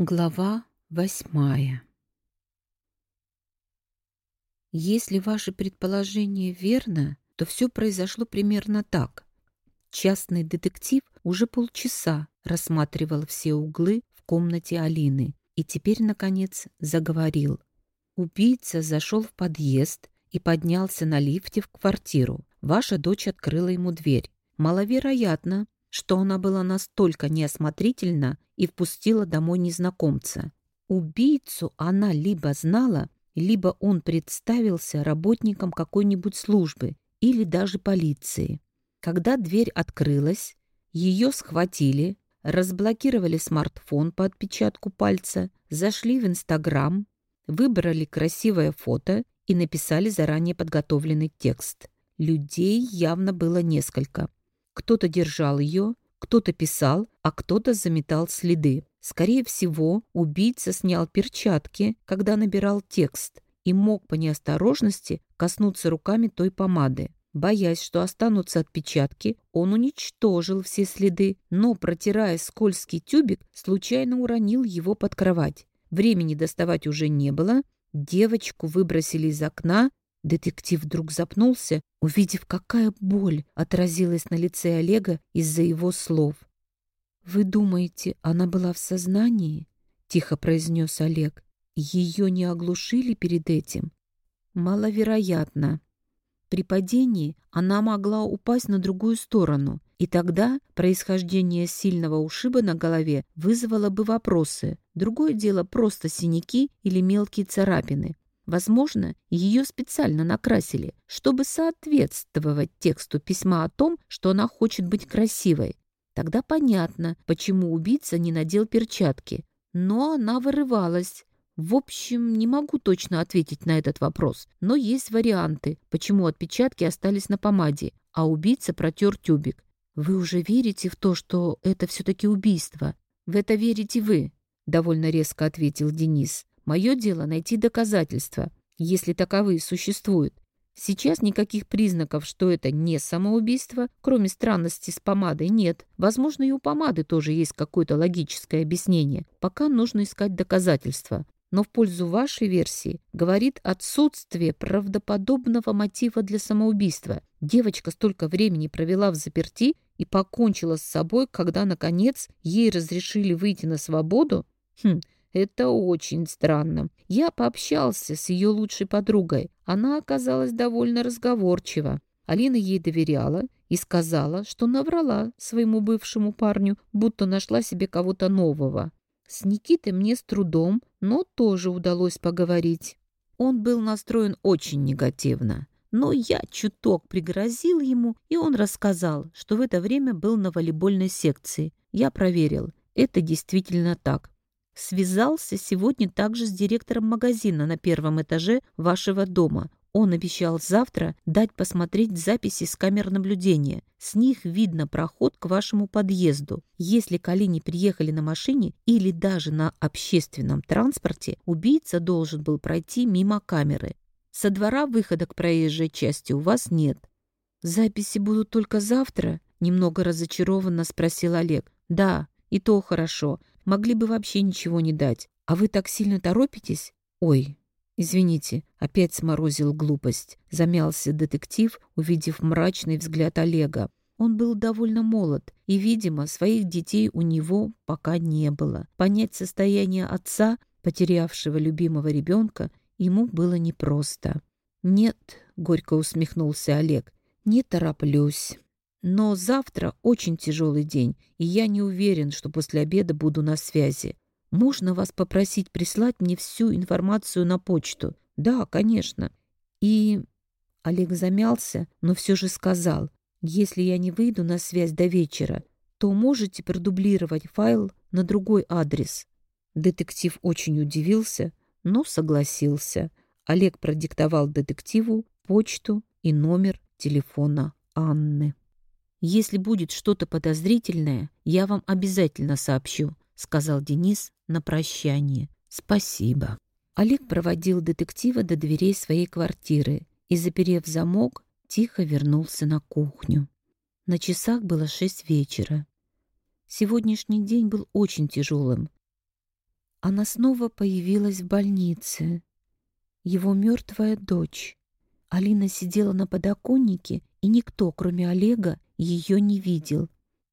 Глава восьмая Если ваше предположение верно, то все произошло примерно так. Частный детектив уже полчаса рассматривал все углы в комнате Алины и теперь, наконец, заговорил. Убийца зашел в подъезд и поднялся на лифте в квартиру. Ваша дочь открыла ему дверь. Маловероятно, что она была настолько неосмотрительна и впустила домой незнакомца. Убийцу она либо знала, либо он представился работником какой-нибудь службы или даже полиции. Когда дверь открылась, ее схватили, разблокировали смартфон по отпечатку пальца, зашли в Инстаграм, выбрали красивое фото и написали заранее подготовленный текст. Людей явно было несколько. Кто-то держал ее, кто-то писал, а кто-то заметал следы. Скорее всего, убийца снял перчатки, когда набирал текст, и мог по неосторожности коснуться руками той помады. Боясь, что останутся отпечатки, он уничтожил все следы, но, протирая скользкий тюбик, случайно уронил его под кровать. Времени доставать уже не было. Девочку выбросили из окна, Детектив вдруг запнулся, увидев, какая боль отразилась на лице Олега из-за его слов. «Вы думаете, она была в сознании?» — тихо произнес Олег. «Ее не оглушили перед этим?» «Маловероятно. При падении она могла упасть на другую сторону, и тогда происхождение сильного ушиба на голове вызвало бы вопросы. Другое дело просто синяки или мелкие царапины. Возможно, ее специально накрасили, чтобы соответствовать тексту письма о том, что она хочет быть красивой. Тогда понятно, почему убийца не надел перчатки. Но она вырывалась. В общем, не могу точно ответить на этот вопрос, но есть варианты, почему отпечатки остались на помаде, а убийца протер тюбик. Вы уже верите в то, что это все-таки убийство? В это верите вы, довольно резко ответил Денис. Мое дело найти доказательства, если таковые существуют. Сейчас никаких признаков, что это не самоубийство, кроме странности с помадой, нет. Возможно, и у помады тоже есть какое-то логическое объяснение. Пока нужно искать доказательства. Но в пользу вашей версии говорит отсутствие правдоподобного мотива для самоубийства. Девочка столько времени провела в заперти и покончила с собой, когда, наконец, ей разрешили выйти на свободу? Хм, это очень странно. Я пообщался с ее лучшей подругой. Она оказалась довольно разговорчива. Алина ей доверяла и сказала, что наврала своему бывшему парню, будто нашла себе кого-то нового. С Никитой мне с трудом, но тоже удалось поговорить. Он был настроен очень негативно. Но я чуток пригрозил ему, и он рассказал, что в это время был на волейбольной секции. Я проверил. Это действительно так связался сегодня также с директором магазина на первом этаже вашего дома. Он обещал завтра дать посмотреть записи с камер наблюдения. С них видно проход к вашему подъезду. Если к Алине приехали на машине или даже на общественном транспорте, убийца должен был пройти мимо камеры. Со двора выхода к проезжей части у вас нет. «Записи будут только завтра?» — немного разочарованно спросил Олег. «Да, и то хорошо могли бы вообще ничего не дать. А вы так сильно торопитесь? Ой, извините, опять сморозил глупость. Замялся детектив, увидев мрачный взгляд Олега. Он был довольно молод, и, видимо, своих детей у него пока не было. Понять состояние отца, потерявшего любимого ребенка, ему было непросто. «Нет», — горько усмехнулся Олег, — «не тороплюсь». Но завтра очень тяжелый день, и я не уверен, что после обеда буду на связи. Можно вас попросить прислать мне всю информацию на почту? Да, конечно. И... Олег замялся, но все же сказал, если я не выйду на связь до вечера, то можете продублировать файл на другой адрес. Детектив очень удивился, но согласился. Олег продиктовал детективу почту и номер телефона Анны. «Если будет что-то подозрительное, я вам обязательно сообщу», — сказал Денис на прощание. «Спасибо». Олег проводил детектива до дверей своей квартиры и, заперев замок, тихо вернулся на кухню. На часах было шесть вечера. Сегодняшний день был очень тяжелым. Она снова появилась в больнице. Его мертвая дочь. Алина сидела на подоконнике, и никто, кроме Олега, ее не видел.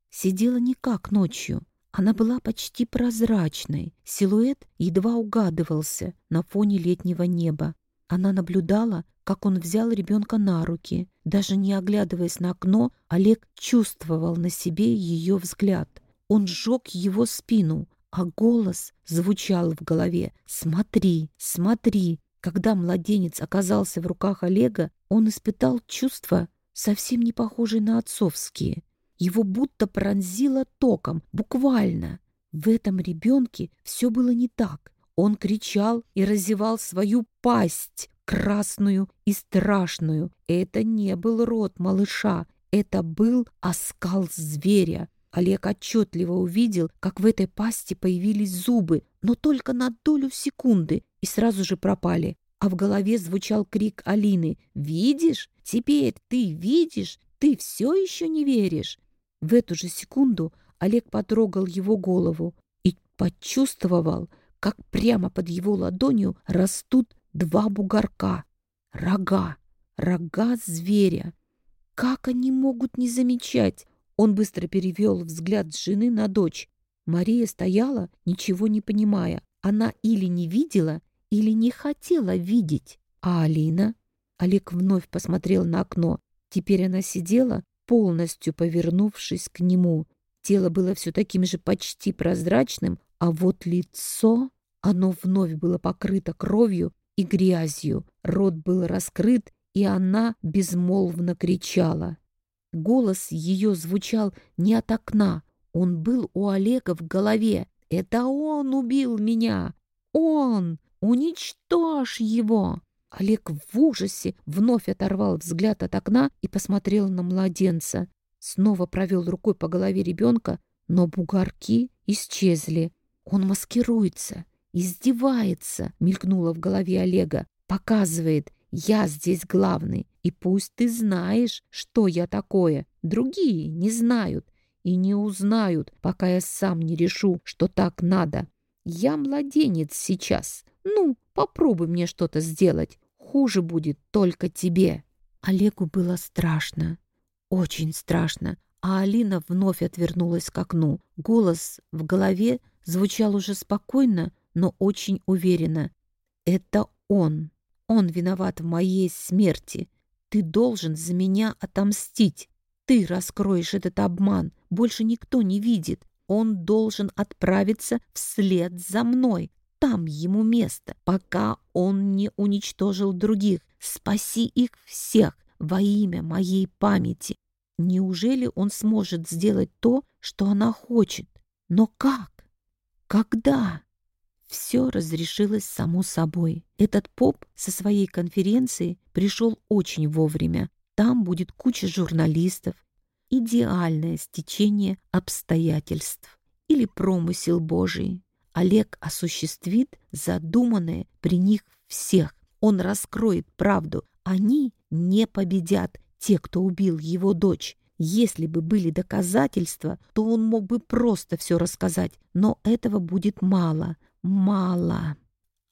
Сидела не как ночью. Она была почти прозрачной. Силуэт едва угадывался на фоне летнего неба. Она наблюдала, как он взял ребенка на руки. Даже не оглядываясь на окно, Олег чувствовал на себе ее взгляд. Он сжег его спину, а голос звучал в голове «Смотри, смотри, когда младенец оказался в руках Олега, он испытал чувства, совсем не похожие на отцовские. Его будто пронзило током, буквально. В этом ребенке все было не так. Он кричал и разевал свою пасть, красную и страшную. Это не был рот малыша, это был оскал зверя. Олег отчетливо увидел, как в этой пасти появились зубы, но только на долю секунды, и сразу же пропали. А в голове звучал крик Алины «Видишь? Теперь ты видишь? Ты все еще не веришь?» В эту же секунду Олег потрогал его голову и почувствовал, как прямо под его ладонью растут два бугорка. Рога, рога зверя. Как они могут не замечать? Он быстро перевел взгляд с жены на дочь. Мария стояла, ничего не понимая. Она или не видела, или не хотела видеть. А Алина? Олег вновь посмотрел на окно. Теперь она сидела, полностью повернувшись к нему. Тело было все таким же почти прозрачным, а вот лицо... Оно вновь было покрыто кровью и грязью. Рот был раскрыт, и она безмолвно кричала. Голос ее звучал не от окна. Он был у Олега в голове. «Это он убил меня! Он! Уничтожь его!» Олег в ужасе вновь оторвал взгляд от окна и посмотрел на младенца. Снова провел рукой по голове ребенка, но бугорки исчезли. Он маскируется, издевается, мелькнуло в голове Олега. Показывает, я здесь главный, и пусть ты знаешь, что я такое. Другие не знают и не узнают, пока я сам не решу, что так надо. Я младенец сейчас. Ну, попробуй мне что-то сделать хуже будет только тебе». Олегу было страшно, очень страшно, а Алина вновь отвернулась к окну. Голос в голове звучал уже спокойно, но очень уверенно. «Это он. Он виноват в моей смерти. Ты должен за меня отомстить. Ты раскроешь этот обман. Больше никто не видит. Он должен отправиться вслед за мной. Там ему место, пока он не уничтожил других. Спаси их всех во имя моей памяти. Неужели он сможет сделать то, что она хочет? Но как? Когда? Все разрешилось само собой. Этот поп со своей конференции пришел очень вовремя. Там будет куча журналистов. Идеальное стечение обстоятельств. Или промысел Божий. Олег осуществит задуманное при них всех. Он раскроет правду. Они не победят, те, кто убил его дочь. Если бы были доказательства, то он мог бы просто все рассказать, но этого будет мало, мало.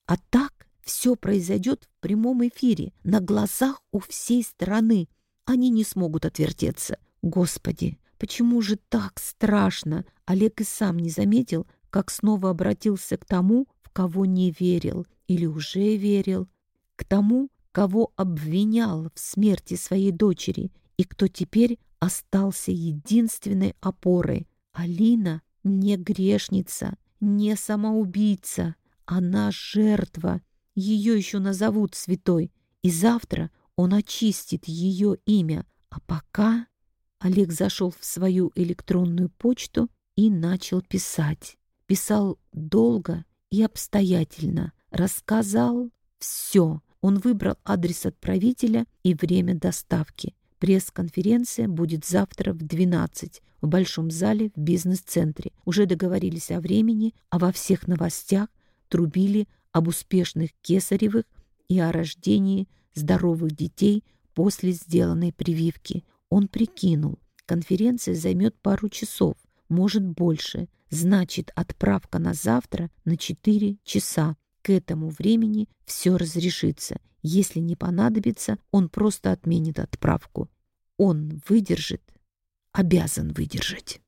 А так все произойдет в прямом эфире, на глазах у всей страны. Они не смогут отвертеться. Господи, почему же так страшно? Олег и сам не заметил, как снова обратился к тому, в кого не верил или уже верил, к тому, кого обвинял в смерти своей дочери и кто теперь остался единственной опорой. Алина не грешница, не самоубийца, она жертва. Ее еще назовут святой, и завтра он очистит ее имя. А пока Олег зашел в свою электронную почту и начал писать писал долго и обстоятельно, рассказал все. Он выбрал адрес отправителя и время доставки. Пресс-конференция будет завтра в 12 в Большом зале в бизнес-центре. Уже договорились о времени, а во всех новостях трубили об успешных кесаревых и о рождении здоровых детей после сделанной прививки. Он прикинул, конференция займет пару часов, может больше. Значит, отправка на завтра на 4 часа. К этому времени все разрешится. Если не понадобится, он просто отменит отправку. Он выдержит, обязан выдержать.